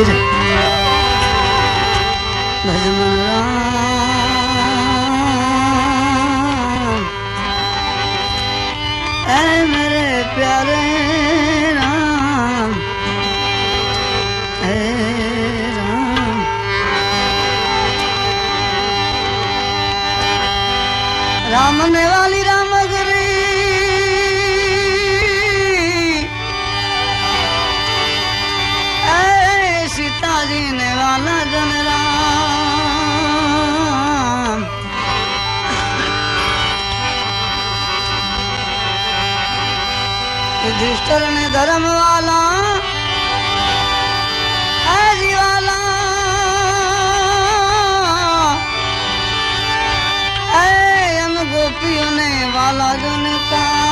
પીર ભજમરા મેરે પ્યારે રામ. હે રામ. રામ ને વાલી યુધિષ્ઠર ને ધર્મ વાલા ગોપીઓને વાલા જનતા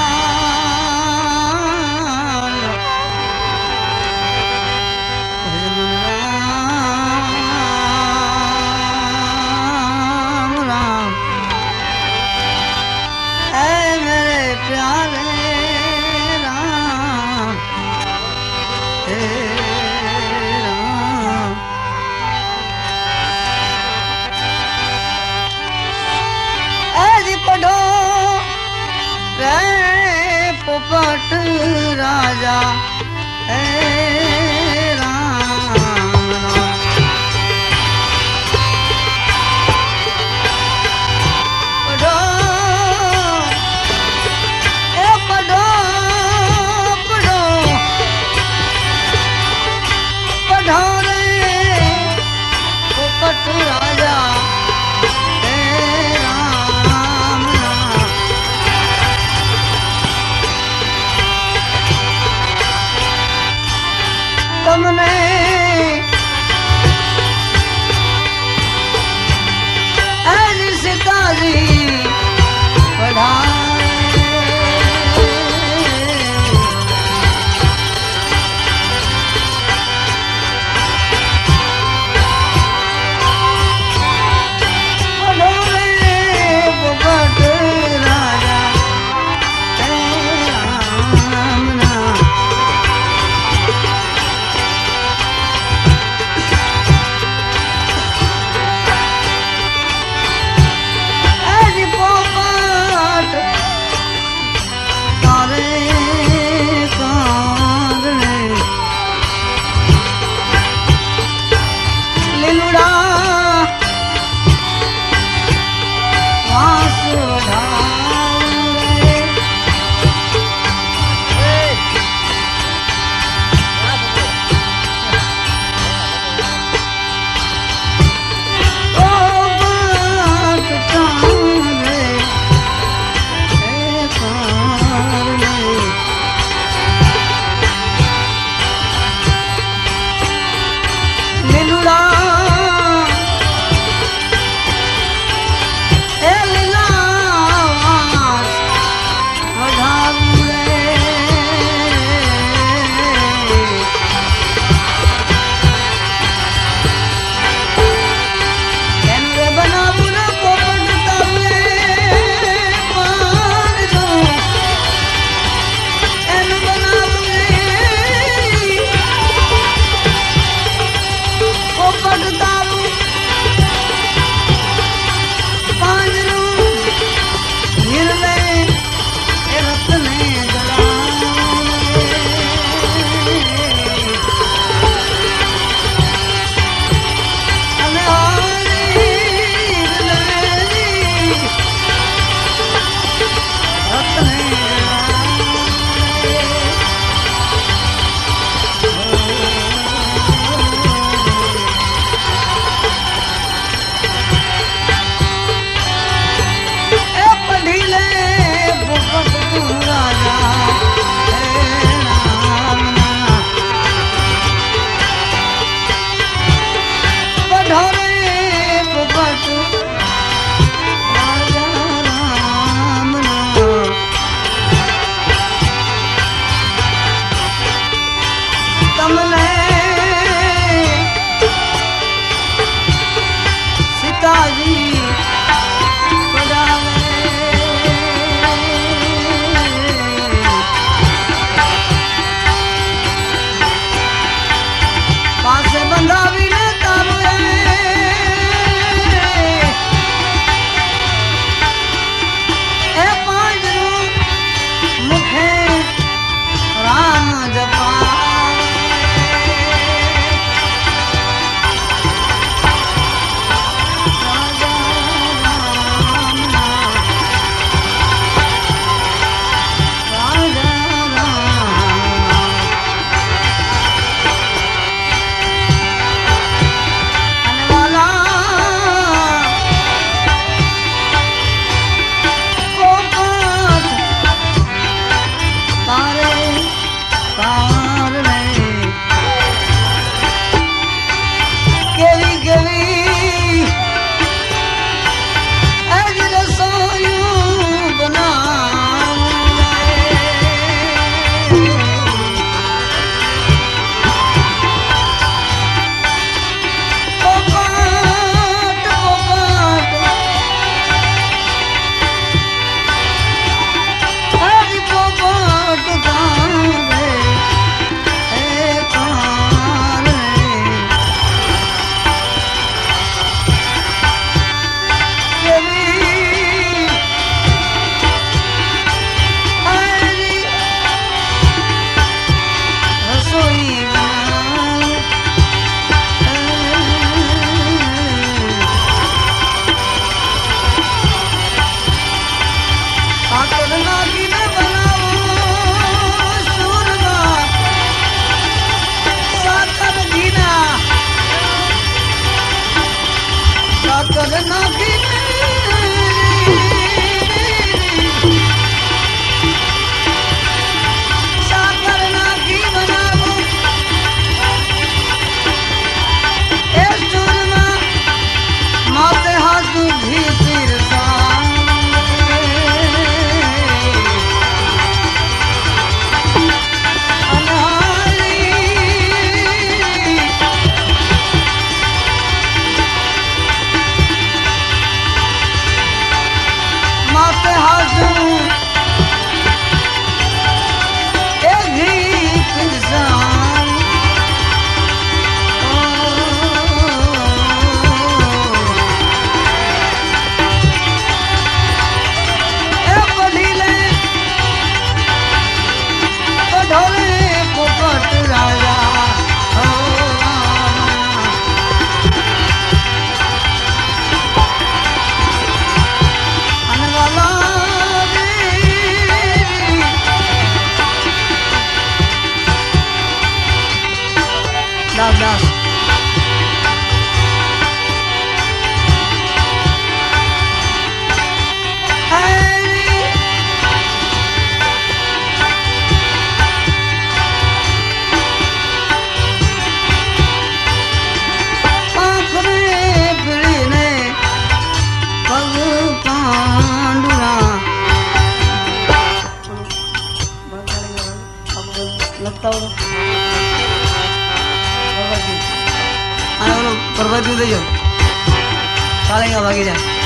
ચાલેગા જાય.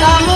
Come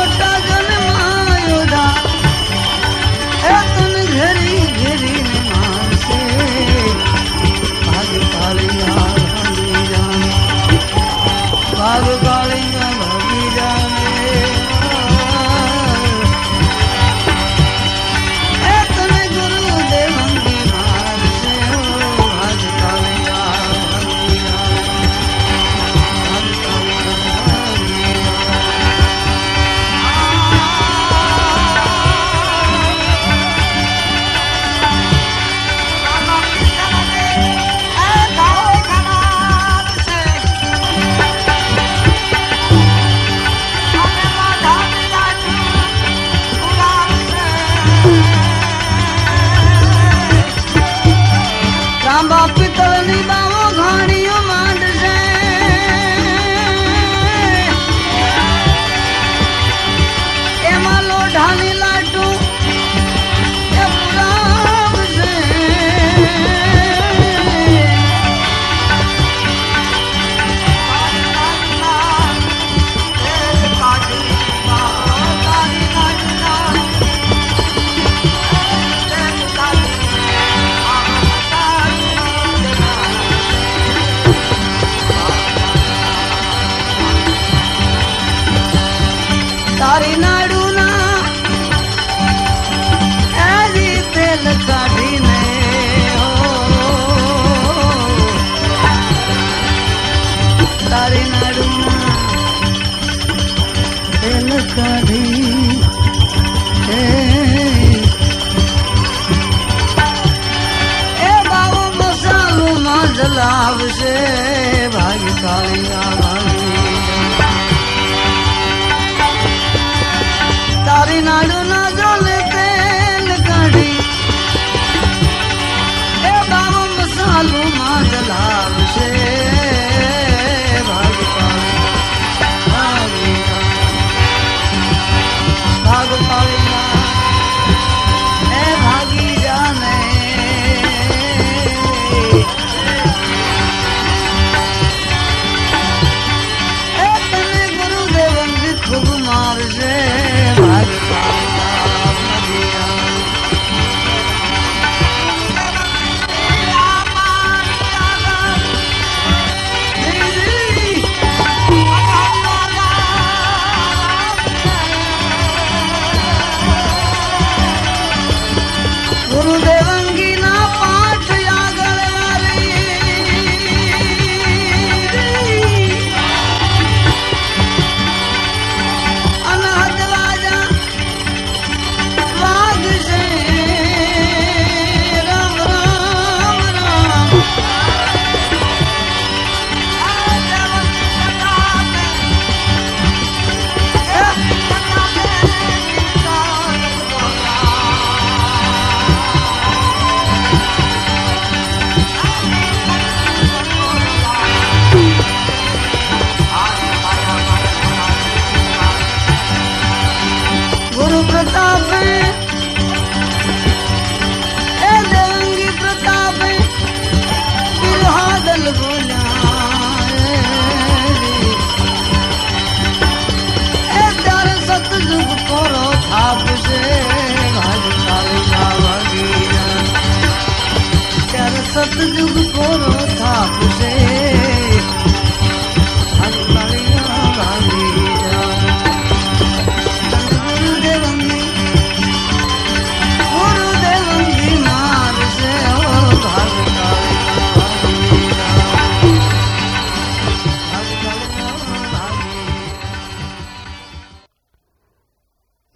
Vai バイ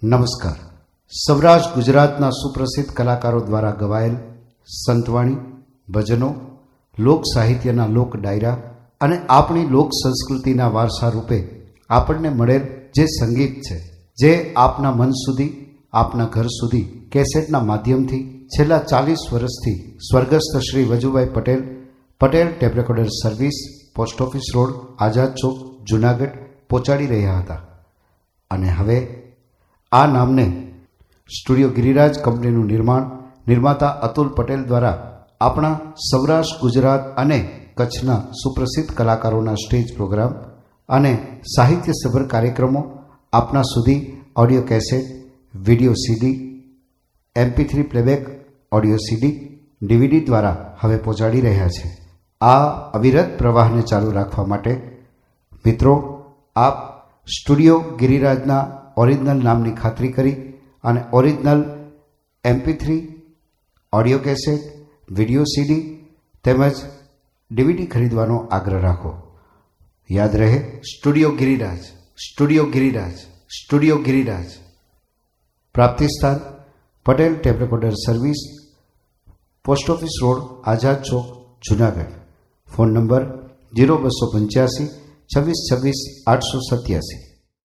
નમસ્કાર. સૌરાષ્ટ્ર ગુજરાતના સુપ્રસિદ્ધ કલાકારો દ્વારા ગવાયેલ સંતવાણી ભજનો, લોક સાહિત્યના લોક ડાયરા અને આપણી લોક સંસ્કૃતિના વારસા રૂપે આપણને મળેલ જે સંગીત છે, જે આપના મન સુધી, આપના ઘર સુધી કેસેટના માધ્યમથી છેલ્લા ચાલીસ વર્ષથી સ્વર્ગસ્થ Shri Vajubhai Patel Patel tape service, post office road, Azad Chowk, Junagadh પહોંચાડી રહ્યા હતા. અને હવે આ નામને સ્ટુડિયો ગિરિરાજ કંપનીનું નિર્માણ નિર્માતા અતુલ પટેલ દ્વારા આપણા સૌરાષ્ટ્ર, ગુજરાત અને કચ્છના સુપ્રસિદ્ધ કલાકારોના સ્ટેજ પ્રોગ્રામ અને સાહિત્યસભર કાર્યક્રમો આપના સુધી audio cassette, video CD, MP three playback, audio CD, DVD દ્વારા હવે પહોંચાડી રહ્યા છે. આ અવિરત પ્રવાહને ચાલુ રાખવા માટે મિત્રો આપ સ્ટુડિયો ગિરિરાજના ઓરિજિનલ નામની ખાતરી કરી અને original MP three, audio cassette video, CD તેમજ ડીવીડી ખરીદવાનો આગ્રહ રાખો. યાદ રહે, studio Giriraj studio Giriraj studio Giriraj. પ્રાપ્તિ સ્થાન Patel tape service, post office road, Azad Chowk, Junagadh. Phone number zero બસો પંચ્યાસી, છવ્વીસ છવ્વીસ, આઠસો સત્યાસી.